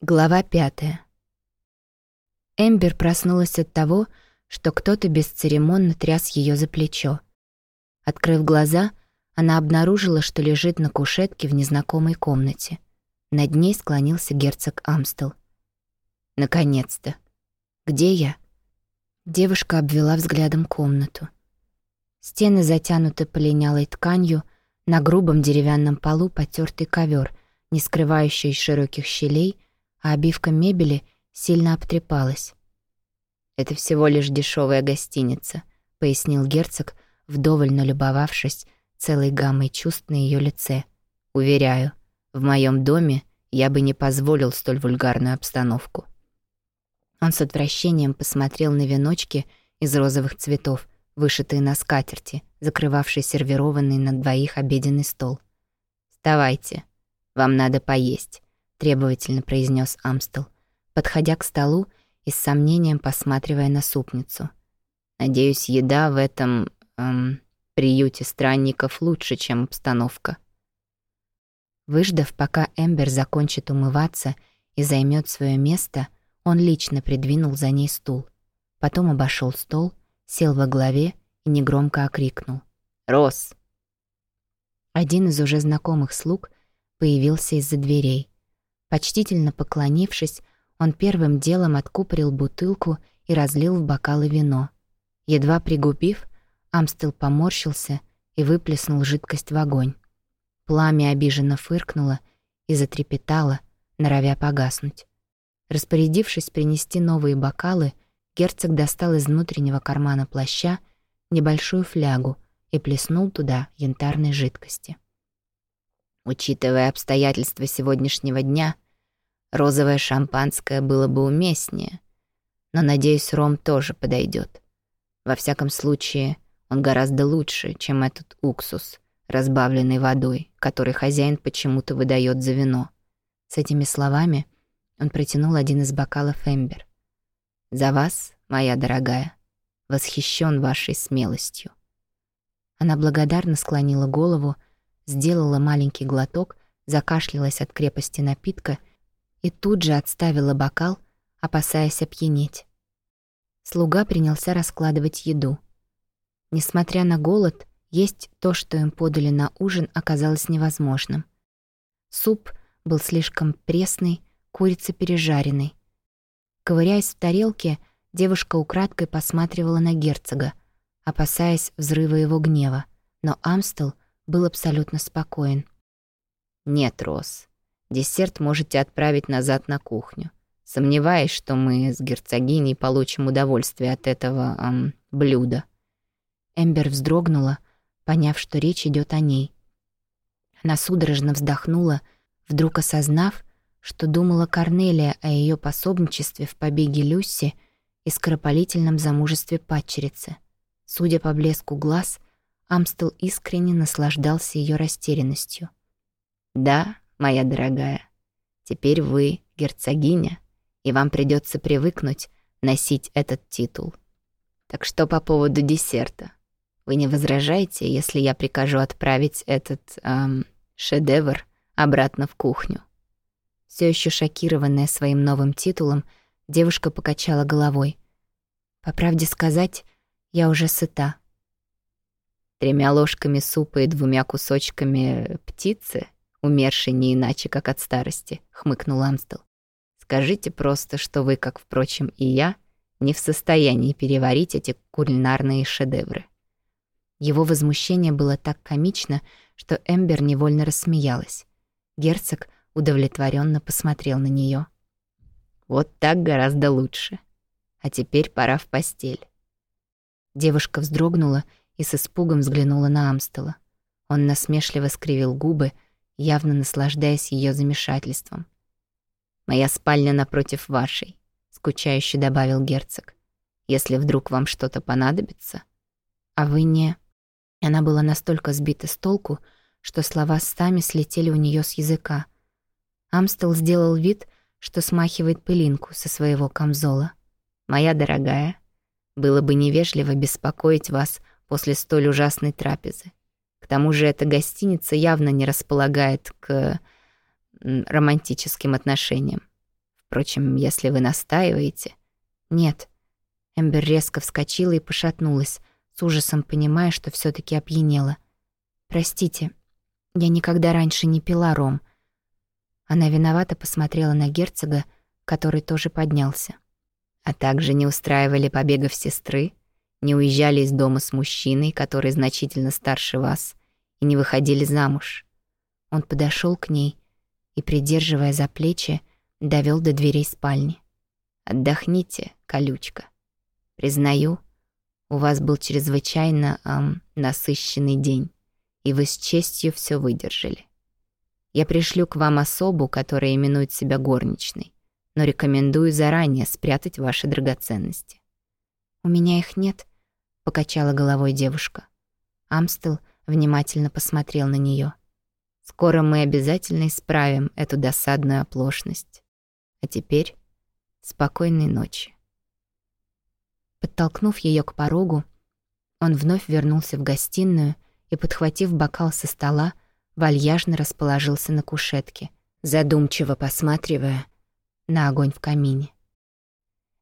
Глава пятая. Эмбер проснулась от того, что кто-то бесцеремонно тряс ее за плечо. Открыв глаза, она обнаружила, что лежит на кушетке в незнакомой комнате. Над ней склонился герцог Амстел. «Наконец-то! Где я?» Девушка обвела взглядом комнату. Стены затянуты полинялой тканью, на грубом деревянном полу потертый ковер, не скрывающий широких щелей — а обивка мебели сильно обтрепалась. «Это всего лишь дешевая гостиница», — пояснил герцог, вдоволь налюбовавшись целой гаммой чувств на ее лице. «Уверяю, в моем доме я бы не позволил столь вульгарную обстановку». Он с отвращением посмотрел на веночки из розовых цветов, вышитые на скатерти, закрывавшие сервированный на двоих обеденный стол. «Вставайте, вам надо поесть требовательно произнес Амстел, подходя к столу и с сомнением посматривая на супницу. Надеюсь, еда в этом эм, приюте странников лучше, чем обстановка. Выждав, пока Эмбер закончит умываться и займет свое место, он лично придвинул за ней стул. Потом обошел стол, сел во главе и негромко окрикнул. «Рос!» Один из уже знакомых слуг появился из-за дверей. Почтительно поклонившись, он первым делом откупорил бутылку и разлил в бокалы вино. Едва пригубив, Амстел поморщился и выплеснул жидкость в огонь. Пламя обиженно фыркнуло и затрепетало, норовя погаснуть. Распорядившись принести новые бокалы, герцог достал из внутреннего кармана плаща небольшую флягу и плеснул туда янтарной жидкости. Учитывая обстоятельства сегодняшнего дня, розовое шампанское было бы уместнее, но, надеюсь, ром тоже подойдет. Во всяком случае, он гораздо лучше, чем этот уксус, разбавленный водой, который хозяин почему-то выдает за вино. С этими словами он протянул один из бокалов Эмбер. «За вас, моя дорогая, восхищен вашей смелостью». Она благодарно склонила голову, сделала маленький глоток, закашлялась от крепости напитка и тут же отставила бокал, опасаясь опьянеть. Слуга принялся раскладывать еду. Несмотря на голод, есть то, что им подали на ужин, оказалось невозможным. Суп был слишком пресный, курица пережаренной. Ковыряясь в тарелке, девушка украдкой посматривала на герцога, опасаясь взрыва его гнева, но Амстел — был абсолютно спокоен. «Нет, Рос, десерт можете отправить назад на кухню. Сомневаюсь, что мы с герцогиней получим удовольствие от этого эм, блюда». Эмбер вздрогнула, поняв, что речь идет о ней. Она судорожно вздохнула, вдруг осознав, что думала Корнелия о ее пособничестве в побеге Люси и скоропалительном замужестве падчерицы. Судя по блеску глаз, Амстел искренне наслаждался ее растерянностью. «Да, моя дорогая, теперь вы герцогиня, и вам придется привыкнуть носить этот титул. Так что по поводу десерта? Вы не возражаете, если я прикажу отправить этот эм, шедевр обратно в кухню?» Все еще шокированная своим новым титулом, девушка покачала головой. «По правде сказать, я уже сыта». Тремя ложками супа и двумя кусочками птицы, умершей не иначе, как от старости, хмыкнул Амстел. Скажите просто, что вы, как, впрочем, и я, не в состоянии переварить эти кулинарные шедевры. Его возмущение было так комично, что Эмбер невольно рассмеялась. Герцог удовлетворенно посмотрел на нее. «Вот так гораздо лучше. А теперь пора в постель». Девушка вздрогнула и с испугом взглянула на Амстела. Он насмешливо скривил губы, явно наслаждаясь ее замешательством. «Моя спальня напротив вашей», — скучающе добавил герцог. «Если вдруг вам что-то понадобится». «А вы не...» Она была настолько сбита с толку, что слова стами слетели у нее с языка. Амстел сделал вид, что смахивает пылинку со своего камзола. «Моя дорогая, было бы невежливо беспокоить вас после столь ужасной трапезы. К тому же эта гостиница явно не располагает к романтическим отношениям. Впрочем, если вы настаиваете... Нет. Эмбер резко вскочила и пошатнулась, с ужасом понимая, что все таки опьянела. «Простите, я никогда раньше не пила ром». Она виновато посмотрела на герцога, который тоже поднялся. «А также не устраивали побегов сестры, не уезжали из дома с мужчиной, который значительно старше вас, и не выходили замуж». Он подошел к ней и, придерживая за плечи, довел до дверей спальни. «Отдохните, колючка. Признаю, у вас был чрезвычайно эм, насыщенный день, и вы с честью все выдержали. Я пришлю к вам особу, которая именует себя горничной, но рекомендую заранее спрятать ваши драгоценности». «У меня их нет», — покачала головой девушка. Амстел внимательно посмотрел на нее. «Скоро мы обязательно исправим эту досадную оплошность. А теперь спокойной ночи». Подтолкнув ее к порогу, он вновь вернулся в гостиную и, подхватив бокал со стола, вальяжно расположился на кушетке, задумчиво посматривая на огонь в камине.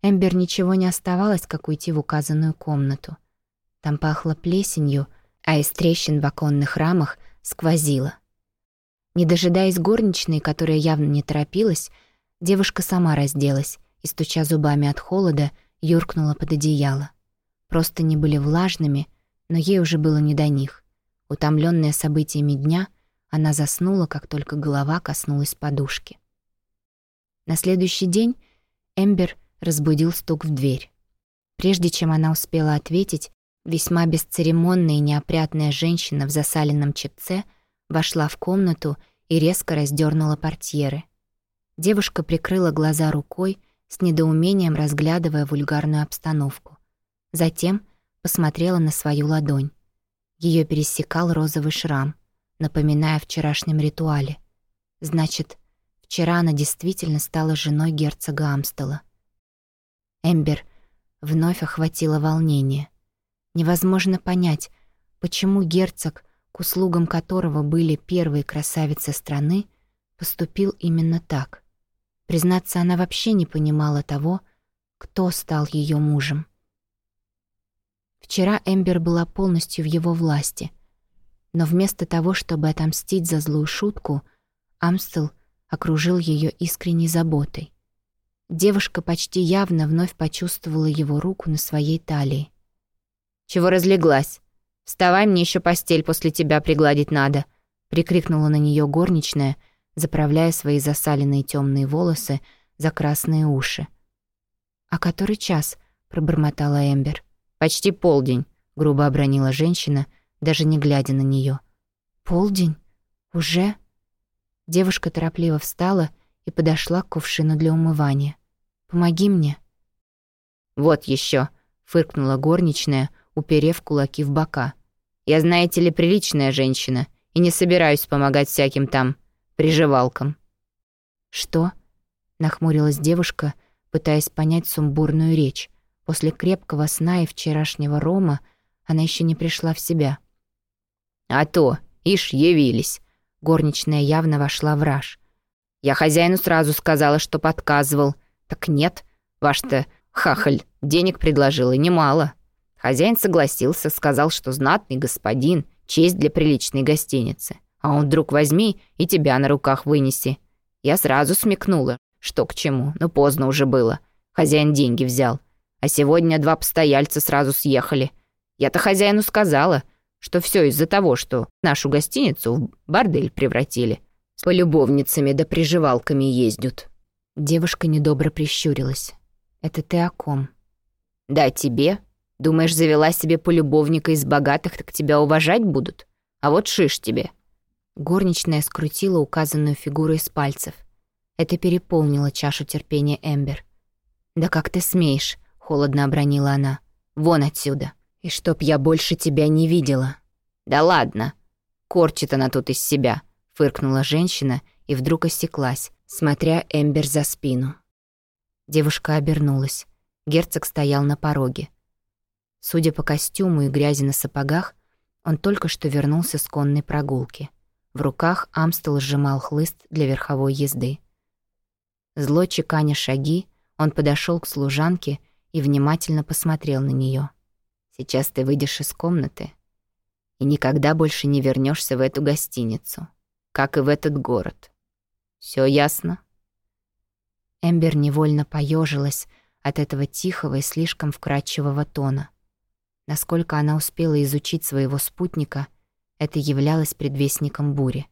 Эмбер ничего не оставалось, как уйти в указанную комнату. Там пахло плесенью, а из трещин в оконных рамах сквозило. Не дожидаясь горничной, которая явно не торопилась, девушка сама разделась и, стуча зубами от холода, юркнула под одеяло. Просто не были влажными, но ей уже было не до них. Утомленная событиями дня, она заснула, как только голова коснулась подушки. На следующий день Эмбер разбудил стук в дверь. Прежде чем она успела ответить, весьма бесцеремонная и неопрятная женщина в засаленном чепце вошла в комнату и резко раздернула портьеры. Девушка прикрыла глаза рукой, с недоумением разглядывая вульгарную обстановку. Затем посмотрела на свою ладонь. Ее пересекал розовый шрам, напоминая о вчерашнем ритуале. Значит, вчера она действительно стала женой герцога Амстела. Эмбер вновь охватило волнение. Невозможно понять, почему герцог, к услугам которого были первые красавицы страны, поступил именно так — Признаться, она вообще не понимала того, кто стал ее мужем. Вчера Эмбер была полностью в его власти, но вместо того, чтобы отомстить за злую шутку, Амстел окружил ее искренней заботой. Девушка почти явно вновь почувствовала его руку на своей талии. «Чего разлеглась? Вставай, мне еще постель после тебя пригладить надо!» прикрикнула на нее горничная — заправляя свои засаленные темные волосы за красные уши. «А который час?» — пробормотала Эмбер. «Почти полдень», — грубо обронила женщина, даже не глядя на нее. «Полдень? Уже?» Девушка торопливо встала и подошла к кувшину для умывания. «Помоги мне». «Вот еще, фыркнула горничная, уперев кулаки в бока. «Я, знаете ли, приличная женщина, и не собираюсь помогать всяким там приживалкам». «Что?» — нахмурилась девушка, пытаясь понять сумбурную речь. После крепкого сна и вчерашнего рома она еще не пришла в себя. «А то, ишь, явились!» Горничная явно вошла в раж. «Я хозяину сразу сказала, что подказывал. Так нет, ваш-то хахаль денег предложил, и немало. Хозяин согласился, сказал, что знатный господин, честь для приличной гостиницы. А он вдруг возьми и тебя на руках вынеси. Я сразу смекнула, что к чему, но поздно уже было. Хозяин деньги взял. А сегодня два постояльца сразу съехали. Я-то хозяину сказала, что все из-за того, что нашу гостиницу в бордель превратили. С полюбовницами да приживалками ездят. Девушка недобро прищурилась. «Это ты о ком?» «Да, тебе. Думаешь, завела себе полюбовника из богатых, так тебя уважать будут? А вот шиш тебе. Горничная скрутила указанную фигуру из пальцев. Это переполнило чашу терпения Эмбер. «Да как ты смеешь?» — холодно обронила она. «Вон отсюда! И чтоб я больше тебя не видела!» «Да ладно!» «Корчит она тут из себя!» — фыркнула женщина и вдруг осеклась, смотря Эмбер за спину. Девушка обернулась. Герцог стоял на пороге. Судя по костюму и грязи на сапогах, он только что вернулся с конной прогулки. В руках Амстел сжимал хлыст для верховой езды. Зло чеканя шаги, он подошел к служанке и внимательно посмотрел на нее. «Сейчас ты выйдешь из комнаты и никогда больше не вернешься в эту гостиницу, как и в этот город. Все ясно?» Эмбер невольно поежилась от этого тихого и слишком вкрадчивого тона. Насколько она успела изучить своего спутника, это являлось предвестником бури.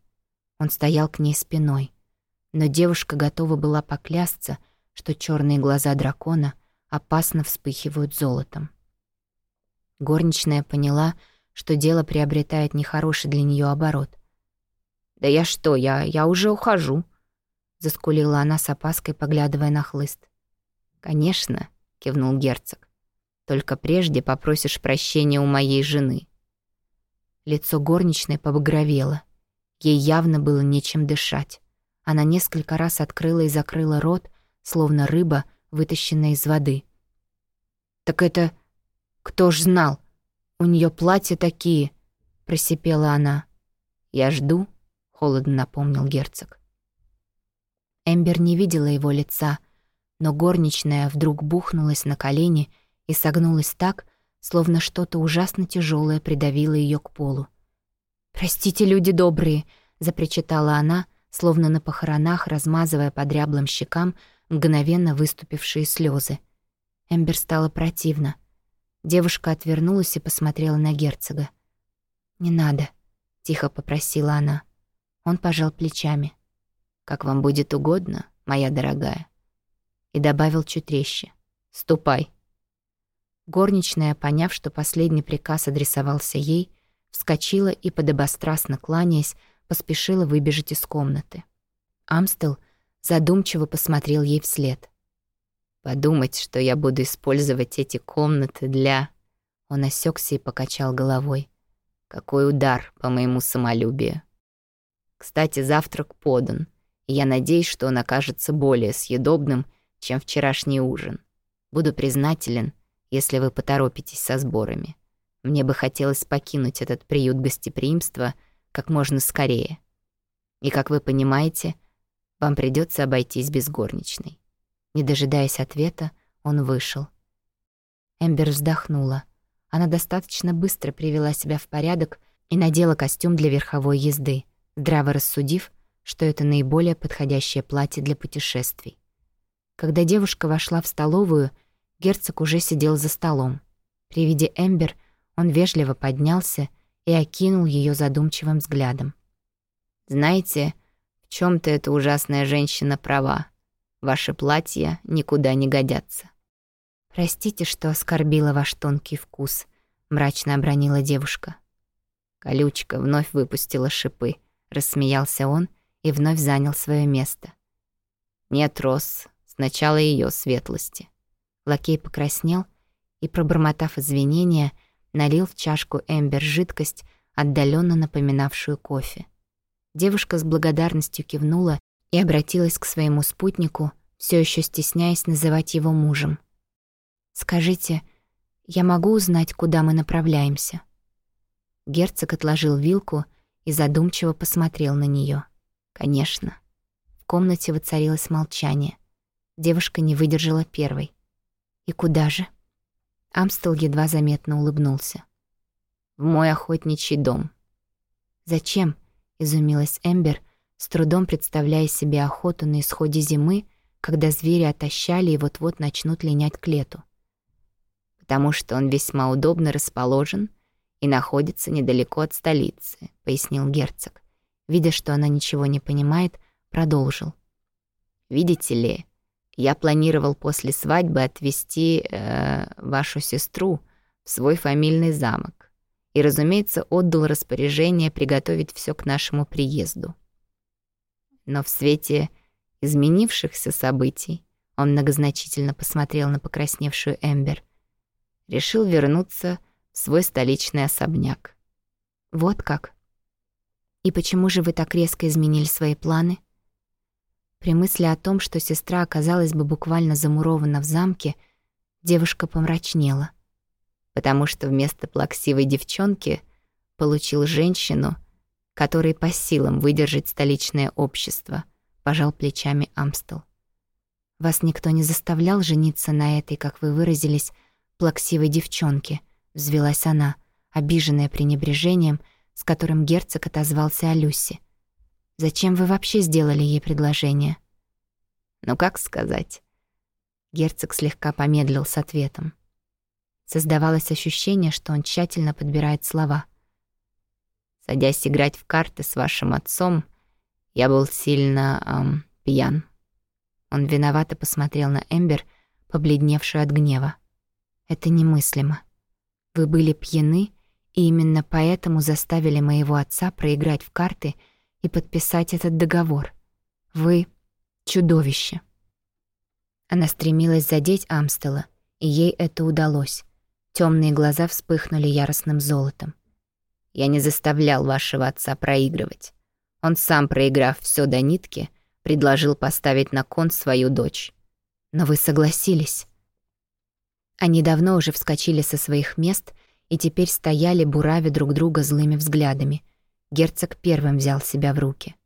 Он стоял к ней спиной, но девушка готова была поклясться, что черные глаза дракона опасно вспыхивают золотом. Горничная поняла, что дело приобретает нехороший для нее оборот. «Да я что, я, я уже ухожу», — заскулила она с опаской, поглядывая на хлыст. «Конечно», — кивнул герцог. «Только прежде попросишь прощения у моей жены». Лицо горничной побагровело. Ей явно было нечем дышать. Она несколько раз открыла и закрыла рот, словно рыба, вытащенная из воды. «Так это... кто ж знал? У нее платья такие!» — просипела она. «Я жду», — холодно напомнил герцог. Эмбер не видела его лица, но горничная вдруг бухнулась на колени и согнулась так, словно что-то ужасно тяжелое придавило ее к полу. «Простите, люди добрые!» — запричитала она, словно на похоронах, размазывая по дряблым щекам мгновенно выступившие слезы. Эмбер стало противно. Девушка отвернулась и посмотрела на герцога. «Не надо», — тихо попросила она. Он пожал плечами. «Как вам будет угодно, моя дорогая». И добавил чуть резче. «Ступай». Горничная, поняв, что последний приказ адресовался ей, вскочила и, подобострастно кланяясь, поспешила выбежать из комнаты. Амстел задумчиво посмотрел ей вслед. «Подумать, что я буду использовать эти комнаты для...» Он осекся и покачал головой. «Какой удар по моему самолюбию!» «Кстати, завтрак подан, и я надеюсь, что он окажется более съедобным, чем вчерашний ужин. Буду признателен, если вы поторопитесь со сборами. Мне бы хотелось покинуть этот приют гостеприимства как можно скорее. И, как вы понимаете, вам придется обойтись без горничной». Не дожидаясь ответа, он вышел. Эмбер вздохнула. Она достаточно быстро привела себя в порядок и надела костюм для верховой езды, здраво рассудив, что это наиболее подходящее платье для путешествий. Когда девушка вошла в столовую, Герцог уже сидел за столом. При виде Эмбер он вежливо поднялся и окинул ее задумчивым взглядом. «Знаете, в чем то эта ужасная женщина права. Ваши платья никуда не годятся». «Простите, что оскорбила ваш тонкий вкус», — мрачно обронила девушка. Колючка вновь выпустила шипы, рассмеялся он и вновь занял свое место. «Нет, Рос, сначала ее светлости». Лакей покраснел и, пробормотав извинения, налил в чашку Эмбер жидкость, отдаленно напоминавшую кофе. Девушка с благодарностью кивнула и обратилась к своему спутнику, все еще стесняясь называть его мужем. «Скажите, я могу узнать, куда мы направляемся?» Герцог отложил вилку и задумчиво посмотрел на нее. «Конечно». В комнате воцарилось молчание. Девушка не выдержала первой. «И куда же?» Амстел едва заметно улыбнулся. «В мой охотничий дом». «Зачем?» — изумилась Эмбер, с трудом представляя себе охоту на исходе зимы, когда звери отощали и вот-вот начнут линять к лету. «Потому что он весьма удобно расположен и находится недалеко от столицы», — пояснил герцог. Видя, что она ничего не понимает, продолжил. «Видите ли, я планировал после свадьбы отвезти э, вашу сестру в свой фамильный замок. И, разумеется, отдал распоряжение приготовить все к нашему приезду. Но в свете изменившихся событий он многозначительно посмотрел на покрасневшую Эмбер. Решил вернуться в свой столичный особняк. Вот как. И почему же вы так резко изменили свои планы? При мысли о том, что сестра оказалась бы буквально замурована в замке, девушка помрачнела. Потому что вместо плаксивой девчонки получил женщину, которой по силам выдержать столичное общество, пожал плечами Амстел. Вас никто не заставлял жениться на этой, как вы выразились, плаксивой девчонке, взвелась она, обиженная пренебрежением, с которым герцог отозвался о Люсе. Зачем вы вообще сделали ей предложение? Ну, как сказать? Герцог слегка помедлил с ответом. Создавалось ощущение, что он тщательно подбирает слова. Садясь играть в карты с вашим отцом, я был сильно эм, пьян. Он виновато посмотрел на Эмбер, побледневшую от гнева. Это немыслимо. Вы были пьяны, и именно поэтому заставили моего отца проиграть в карты и подписать этот договор. Вы — чудовище. Она стремилась задеть Амстела, и ей это удалось. Темные глаза вспыхнули яростным золотом. «Я не заставлял вашего отца проигрывать. Он сам, проиграв все до нитки, предложил поставить на кон свою дочь. Но вы согласились». Они давно уже вскочили со своих мест и теперь стояли, буравя друг друга злыми взглядами. Герцог первым взял себя в руки.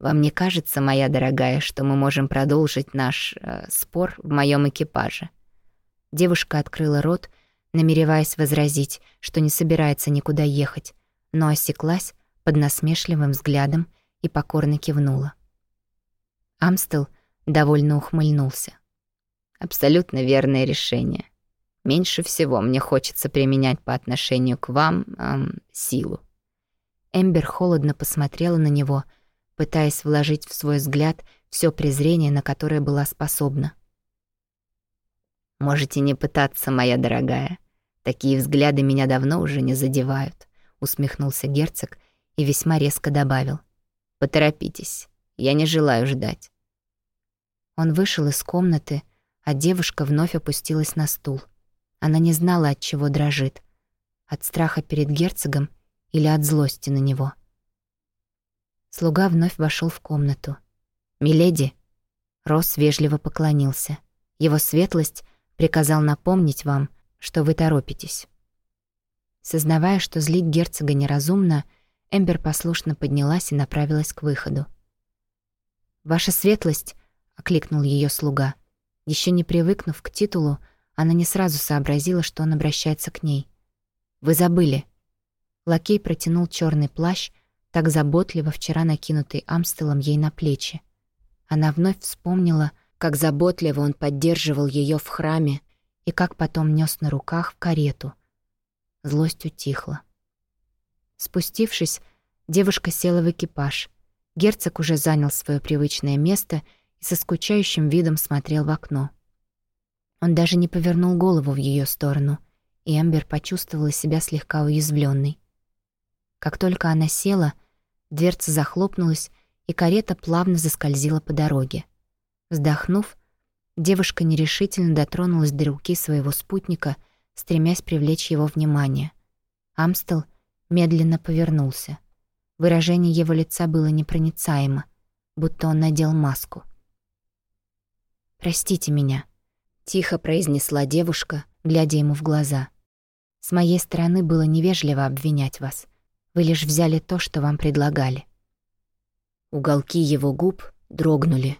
Вам не кажется, моя дорогая, что мы можем продолжить наш э, спор в моем экипаже?» Девушка открыла рот, намереваясь возразить, что не собирается никуда ехать, но осеклась под насмешливым взглядом и покорно кивнула. Амстел довольно ухмыльнулся. «Абсолютно верное решение. Меньше всего мне хочется применять по отношению к вам эм, силу». Эмбер холодно посмотрела на него — пытаясь вложить в свой взгляд все презрение, на которое была способна. «Можете не пытаться, моя дорогая. Такие взгляды меня давно уже не задевают», — усмехнулся герцог и весьма резко добавил. «Поторопитесь, я не желаю ждать». Он вышел из комнаты, а девушка вновь опустилась на стул. Она не знала, от чего дрожит. От страха перед герцогом или от злости на него. Слуга вновь вошел в комнату. «Миледи!» Рос вежливо поклонился. Его светлость приказал напомнить вам, что вы торопитесь. Сознавая, что злить герцога неразумно, Эмбер послушно поднялась и направилась к выходу. «Ваша светлость!» — окликнул ее слуга. Еще не привыкнув к титулу, она не сразу сообразила, что он обращается к ней. «Вы забыли». Лакей протянул черный плащ, так заботливо вчера накинутый Амстелом ей на плечи. Она вновь вспомнила, как заботливо он поддерживал ее в храме и как потом нес на руках в карету. Злость утихла. Спустившись, девушка села в экипаж. Герцог уже занял свое привычное место и со скучающим видом смотрел в окно. Он даже не повернул голову в ее сторону, и Эмбер почувствовала себя слегка уязвленной. Как только она села, дверца захлопнулась, и карета плавно заскользила по дороге. Вздохнув, девушка нерешительно дотронулась до руки своего спутника, стремясь привлечь его внимание. Амстел медленно повернулся. Выражение его лица было непроницаемо, будто он надел маску. «Простите меня», — тихо произнесла девушка, глядя ему в глаза. «С моей стороны было невежливо обвинять вас. Вы лишь взяли то, что вам предлагали». Уголки его губ дрогнули.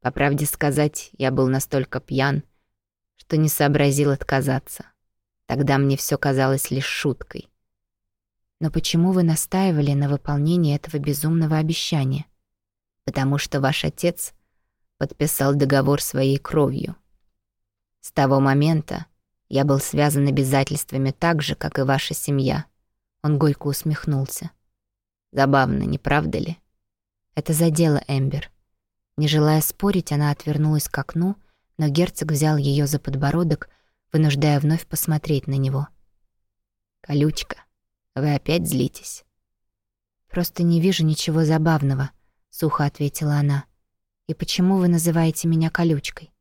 По правде сказать, я был настолько пьян, что не сообразил отказаться. Тогда мне все казалось лишь шуткой. Но почему вы настаивали на выполнении этого безумного обещания? Потому что ваш отец подписал договор своей кровью. С того момента я был связан обязательствами так же, как и ваша семья. Он горько усмехнулся. Забавно, не правда ли? Это задело Эмбер. Не желая спорить, она отвернулась к окну, но герцог взял ее за подбородок, вынуждая вновь посмотреть на него. «Колючка, вы опять злитесь?» «Просто не вижу ничего забавного», — сухо ответила она. «И почему вы называете меня колючкой?»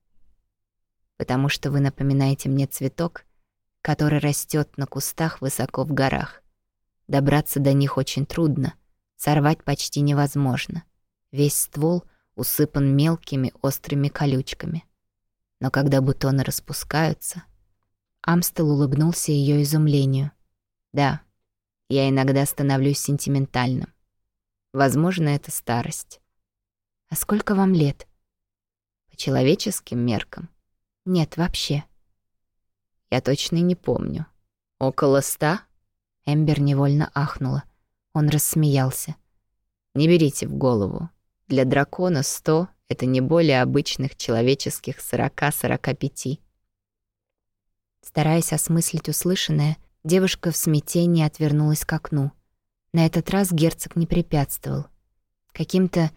«Потому что вы напоминаете мне цветок, который растет на кустах высоко в горах. Добраться до них очень трудно, сорвать почти невозможно. Весь ствол усыпан мелкими острыми колючками. Но когда бутоны распускаются... Амстел улыбнулся ее изумлению. Да, я иногда становлюсь сентиментальным. Возможно, это старость. А сколько вам лет? человеческим меркам? Нет, вообще. Я точно не помню. Около ста? Эмбер невольно ахнула. Он рассмеялся. Не берите в голову. Для дракона сто — это не более обычных человеческих сорока-сорока пяти. Стараясь осмыслить услышанное, девушка в смятении отвернулась к окну. На этот раз герцог не препятствовал. Каким-то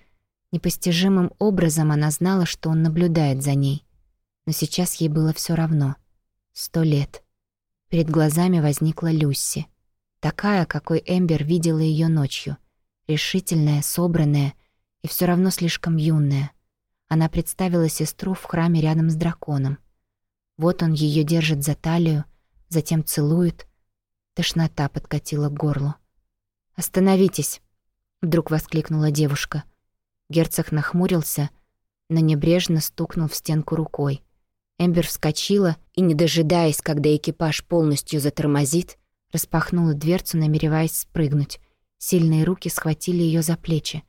непостижимым образом она знала, что он наблюдает за ней. Но сейчас ей было все равно. Сто лет. Перед глазами возникла Люси. Такая, какой Эмбер видела ее ночью. Решительная, собранная и все равно слишком юная. Она представила сестру в храме рядом с драконом. Вот он ее держит за талию, затем целует. Тошнота подкатила к горлу. «Остановитесь!» — вдруг воскликнула девушка. Герцог нахмурился, но небрежно стукнул в стенку рукой. Эмбер вскочила и, не дожидаясь, когда экипаж полностью затормозит, распахнула дверцу, намереваясь спрыгнуть. Сильные руки схватили ее за плечи.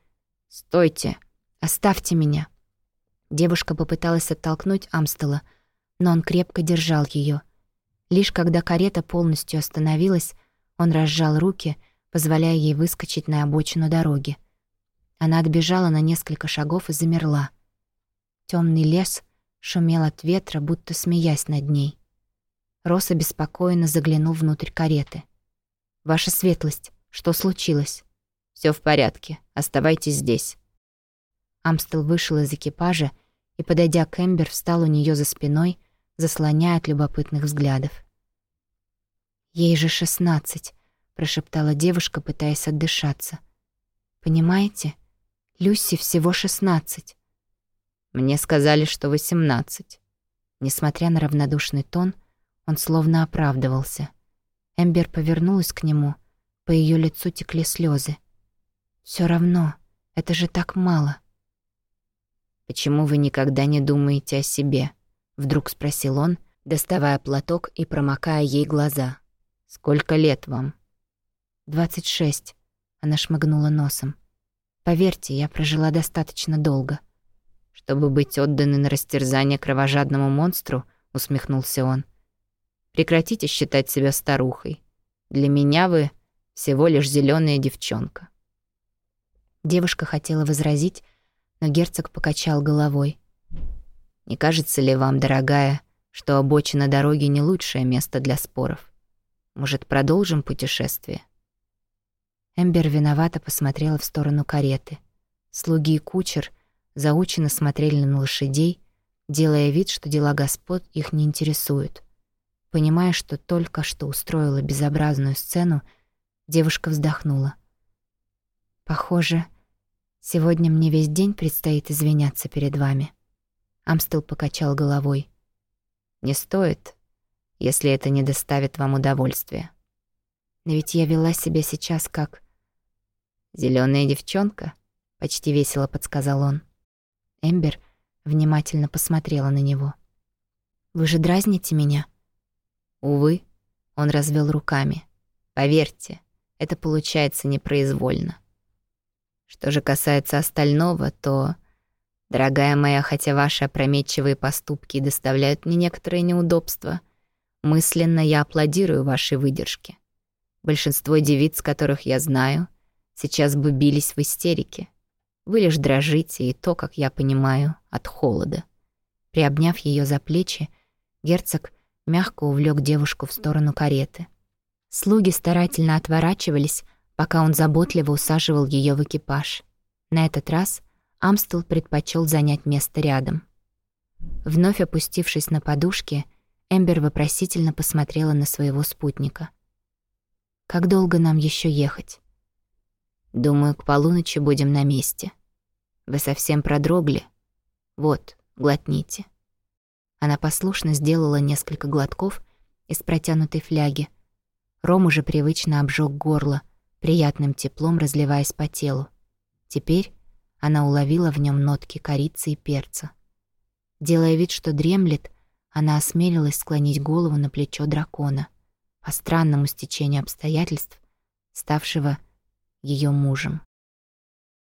«Стойте! Оставьте меня!» Девушка попыталась оттолкнуть Амстела, но он крепко держал ее. Лишь когда карета полностью остановилась, он разжал руки, позволяя ей выскочить на обочину дороги. Она отбежала на несколько шагов и замерла. Темный лес шумел от ветра, будто смеясь над ней. Рос обеспокоенно заглянул внутрь кареты. «Ваша светлость, что случилось?» Все в порядке, оставайтесь здесь». Амстел вышел из экипажа и, подойдя к Эмбер, встал у нее за спиной, заслоняя от любопытных взглядов. «Ей же шестнадцать», — прошептала девушка, пытаясь отдышаться. «Понимаете, Люси всего шестнадцать». «Мне сказали, что восемнадцать». Несмотря на равнодушный тон, он словно оправдывался. Эмбер повернулась к нему, по ее лицу текли слезы. Все равно, это же так мало. «Почему вы никогда не думаете о себе?» — вдруг спросил он, доставая платок и промокая ей глаза. «Сколько лет вам?» «Двадцать шесть», — она шмыгнула носом. «Поверьте, я прожила достаточно долго». «Чтобы быть отданы на растерзание кровожадному монстру», — усмехнулся он. «Прекратите считать себя старухой. Для меня вы всего лишь зеленая девчонка». Девушка хотела возразить, но герцог покачал головой. «Не кажется ли вам, дорогая, что обочина дороги не лучшее место для споров? Может, продолжим путешествие?» Эмбер виновато посмотрела в сторону кареты. Слуги и кучер заученно смотрели на лошадей, делая вид, что дела господ их не интересуют. Понимая, что только что устроила безобразную сцену, девушка вздохнула. «Похоже, сегодня мне весь день предстоит извиняться перед вами». Амстел покачал головой. «Не стоит, если это не доставит вам удовольствия. Но ведь я вела себя сейчас как...» зеленая девчонка», — почти весело подсказал он. Эмбер внимательно посмотрела на него. «Вы же дразните меня?» «Увы», — он развел руками. «Поверьте, это получается непроизвольно. Что же касается остального, то, дорогая моя, хотя ваши опрометчивые поступки доставляют мне некоторые неудобства, мысленно я аплодирую вашей выдержке. Большинство девиц, которых я знаю, сейчас бы бились в истерике. Вы лишь дрожите, и то, как я понимаю, от холода. Приобняв ее за плечи, герцог мягко увлек девушку в сторону кареты. Слуги старательно отворачивались, пока он заботливо усаживал ее в экипаж. На этот раз Амстел предпочел занять место рядом. Вновь опустившись на подушке, Эмбер вопросительно посмотрела на своего спутника. «Как долго нам еще ехать?» «Думаю, к полуночи будем на месте. Вы совсем продрогли? Вот, глотните». Она послушно сделала несколько глотков из протянутой фляги, Ром уже привычно обжег горло, приятным теплом разливаясь по телу. Теперь она уловила в нем нотки корицы и перца. Делая вид, что дремлет, она осмелилась склонить голову на плечо дракона, по странному стечению обстоятельств, ставшего ее мужем.